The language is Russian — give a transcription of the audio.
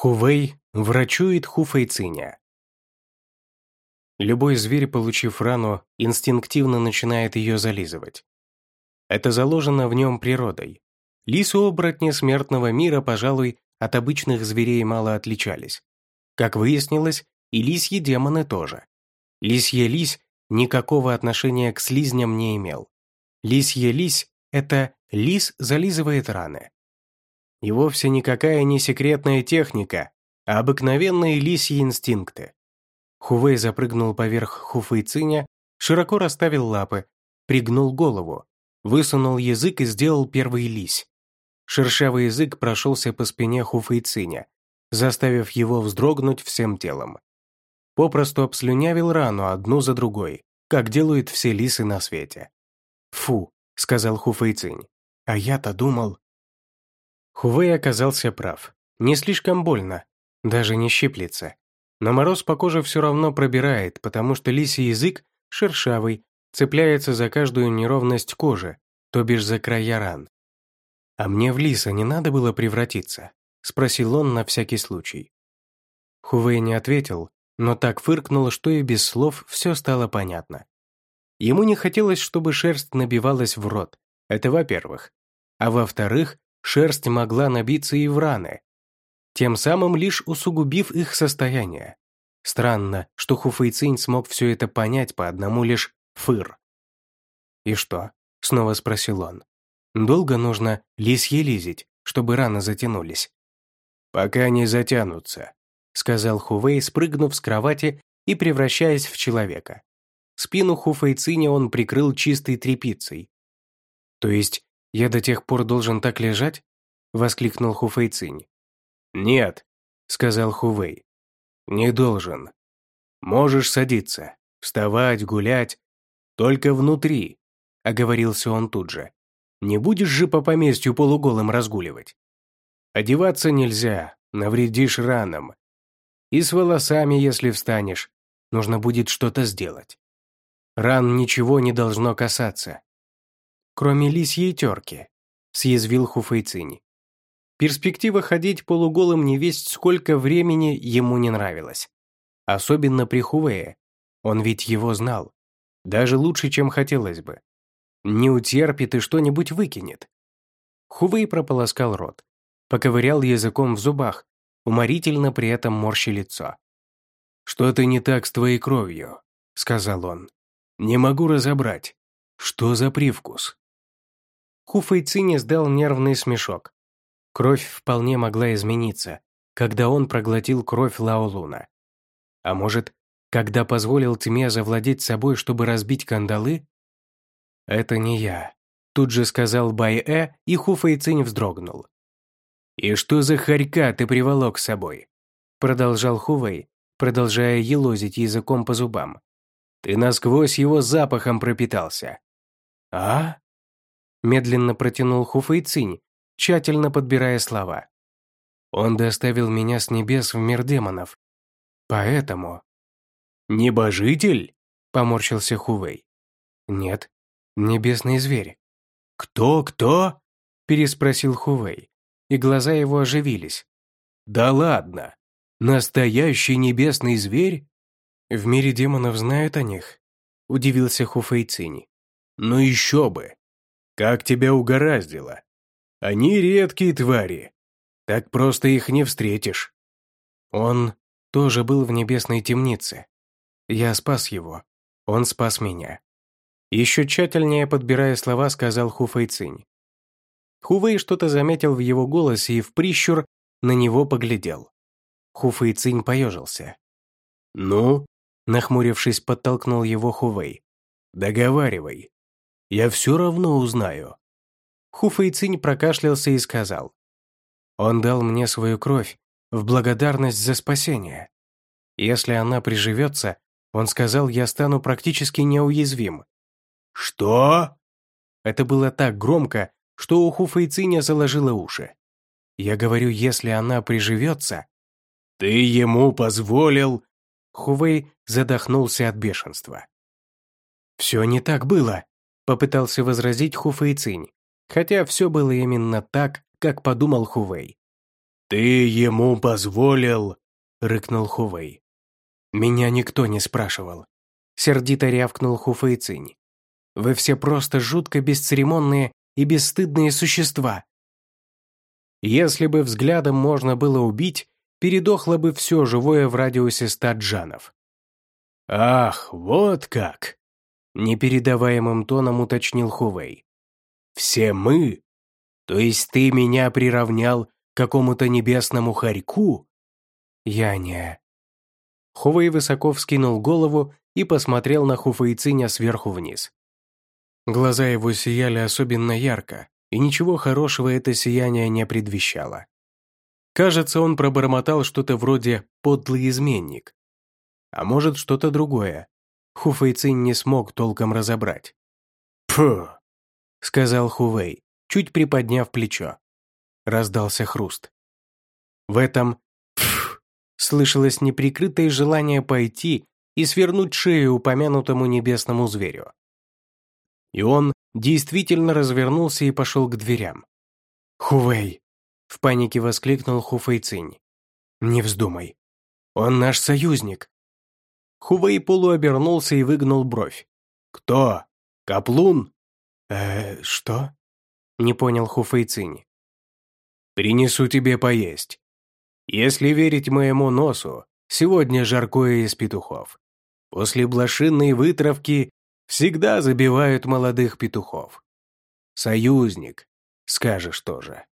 Хувей врачует Хуфейциня. Любой зверь, получив рану, инстинктивно начинает ее зализывать. Это заложено в нем природой. Лису-оборотни смертного мира, пожалуй, от обычных зверей мало отличались. Как выяснилось, и лисьи демоны тоже. Лисье лись никакого отношения к слизням не имел. Лисье лись – это лис зализывает раны. И вовсе никакая не секретная техника, а обыкновенные лисьи инстинкты. Хувей запрыгнул поверх Хуфейциня, широко расставил лапы, пригнул голову, высунул язык и сделал первый лись. Шершавый язык прошелся по спине Хуфейциня, заставив его вздрогнуть всем телом. Попросту обслюнявил рану одну за другой, как делают все лисы на свете. «Фу», — сказал Хуфейцинь, — «а я-то думал...» Хувей оказался прав. Не слишком больно, даже не щиплется. Но мороз по коже все равно пробирает, потому что лисий язык, шершавый, цепляется за каждую неровность кожи, то бишь за края ран. «А мне в лиса не надо было превратиться?» — спросил он на всякий случай. Хувей не ответил, но так фыркнул, что и без слов все стало понятно. Ему не хотелось, чтобы шерсть набивалась в рот, это во-первых. А во-вторых, шерсть могла набиться и в раны, тем самым лишь усугубив их состояние. Странно, что Хуфейцинь смог все это понять по одному лишь «фыр». «И что?» — снова спросил он. «Долго нужно лисье лизить, чтобы раны затянулись?» «Пока не затянутся», — сказал Хувей, спрыгнув с кровати и превращаясь в человека. Спину Хуфейциня он прикрыл чистой тряпицей. «То есть «Я до тех пор должен так лежать?» — воскликнул Хуфэй Цинь. «Нет», — сказал Хувей. «Не должен. Можешь садиться, вставать, гулять. Только внутри», — оговорился он тут же. «Не будешь же по поместью полуголым разгуливать. Одеваться нельзя, навредишь ранам. И с волосами, если встанешь, нужно будет что-то сделать. Ран ничего не должно касаться кроме лисьей терки», — съязвил Хуфейцинь. Перспектива ходить полуголым невесть сколько времени ему не нравилась. Особенно при Хувее. Он ведь его знал. Даже лучше, чем хотелось бы. Не утерпит и что-нибудь выкинет. Хувей прополоскал рот. Поковырял языком в зубах, уморительно при этом морщи лицо. «Что-то не так с твоей кровью», — сказал он. «Не могу разобрать. Что за привкус?» Хуфэйцинь издал нервный смешок. Кровь вполне могла измениться, когда он проглотил кровь Лаолуна. А может, когда позволил тьме завладеть собой, чтобы разбить кандалы? «Это не я», — тут же сказал Бай-Э, и Хуфэйцинь вздрогнул. «И что за хорька ты приволок с собой?» Продолжал Хувей, продолжая елозить языком по зубам. «Ты насквозь его запахом пропитался». «А?» Медленно протянул Хуфэй Цинь, тщательно подбирая слова. Он доставил меня с небес в мир демонов. Поэтому... «Небожитель?» — поморщился Хувей. «Нет, небесный зверь». «Кто, кто?» — переспросил Хувей, и глаза его оживились. «Да ладно! Настоящий небесный зверь?» «В мире демонов знают о них?» — удивился Хуфей Цинь. «Ну еще бы! Как тебя угораздило? Они редкие твари. Так просто их не встретишь. Он тоже был в небесной темнице. Я спас его. Он спас меня. Еще тщательнее подбирая слова, сказал Хуфэйцинь. Хувей что-то заметил в его голосе и в прищур на него поглядел. Хуфэйцинь поежился. «Ну?» – нахмурившись, подтолкнул его Хувей. «Договаривай. Я все равно узнаю». Хуфэйцинь прокашлялся и сказал. «Он дал мне свою кровь в благодарность за спасение. Если она приживется, он сказал, я стану практически неуязвим». «Что?» Это было так громко, что у Хуфэйциня заложило уши. Я говорю, если она приживется... «Ты ему позволил...» Хувей задохнулся от бешенства. «Все не так было», Попытался возразить Хуфэй Цинь, хотя все было именно так, как подумал Хувей. «Ты ему позволил?» — рыкнул Хувей. «Меня никто не спрашивал», — сердито рявкнул Хуфэй Цинь. «Вы все просто жутко бесцеремонные и бесстыдные существа. Если бы взглядом можно было убить, передохло бы все живое в радиусе ста джанов. «Ах, вот как!» — непередаваемым тоном уточнил Хувей. «Все мы? То есть ты меня приравнял к какому-то небесному хорьку?» «Я не...» Хувей высоко вскинул голову и посмотрел на Хуфейциня сверху вниз. Глаза его сияли особенно ярко, и ничего хорошего это сияние не предвещало. Кажется, он пробормотал что-то вроде «подлый изменник». А может, что-то другое. Хуфейцин не смог толком разобрать. «Фу!» — сказал Хувей, чуть приподняв плечо. Раздался хруст. В этом «фу» слышалось неприкрытое желание пойти и свернуть шею упомянутому небесному зверю. И он действительно развернулся и пошел к дверям. «Хувей!» — в панике воскликнул Хуфэй Цинь. «Не вздумай. Он наш союзник». Хувей полуобернулся и выгнул бровь. «Кто? Каплун?» «Э, что?» — не понял Хуфэй Цинь. «Принесу тебе поесть. Если верить моему носу, сегодня жаркое из петухов. После блошинной вытравки всегда забивают молодых петухов. Союзник, скажешь тоже.